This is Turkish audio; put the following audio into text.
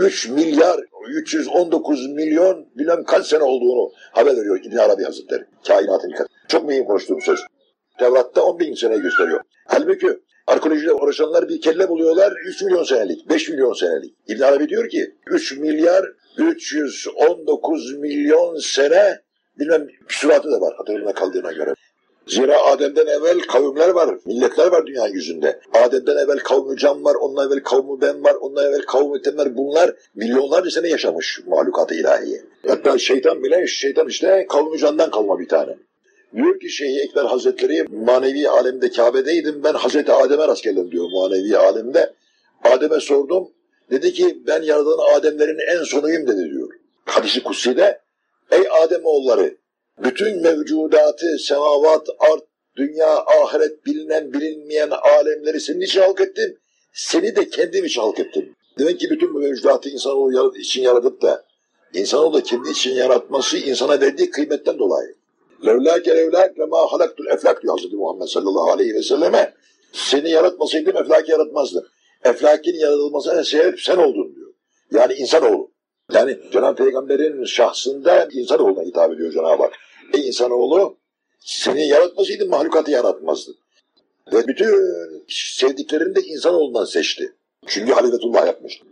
3 milyar 319 milyon bilmem kaç sene olduğunu haber veriyor İbn Arabi Hazretleri. Kainatın ilk Çok mühim konuştuğum söz. Tevrat'ta 10 bin sene gösteriyor. Halbuki arkeolojiyle uğraşanlar bir kelle buluyorlar 3 milyon senelik, 5 milyon senelik. İbn Arabi diyor ki 3 milyar 319 milyon sene bilmem süratı da var hatırımda kaldığına göre. Zira Adem'den evvel kavimler var, milletler var dünya yüzünde. Adem'den evvel kavmi Can var, ondan evvel kavmi Ben var, ondan evvel kavmi Tem var. Bunlar milyonlarca sene yaşamış mahlukat-ı ilahiye. Hatta şeytan bile, şeytan işte kavmi Can'dan kalma bir tane. Diyor ki Şeyh Ekber Hazretleri manevi alemde Kabe'deydim ben Hazreti Adem'e rast geldim diyor manevi alemde. Adem'e sordum. Dedi ki ben yaradan Ademlerin en sonuyum dedi diyor. Hadisi kutsi'de ey Adem oğulları bütün mevcudatı, semavat, art, dünya, ahiret, bilinen, bilinmeyen alemleri senin için halk ettim. Seni de kendim için halk ettim. Demek ki bütün bu mevcudatı insanoğlu için yaratıp da insanoğlu da kendi için yaratması insana verdiği kıymetten dolayı. Levlâke levlâke lema halaktul eflak diyor Hazreti Muhammed sallallahu aleyhi ve selleme. Seni yaratmasaydım eflaki yaratmazdım. Eflakin yaratılmasına sebep sen oldun diyor. Yani insanoğlu. Yani Cenab-ı Peygamber'in şahsında insanoğluna hitap ediyor Cenab-ı Hak. İnsanoğlu seni yaratmasaydı mahlukatı yaratmazdın. Ve bütün sevdiklerini de insanoğlundan seçti. Çünkü halifetullah yapmıştı.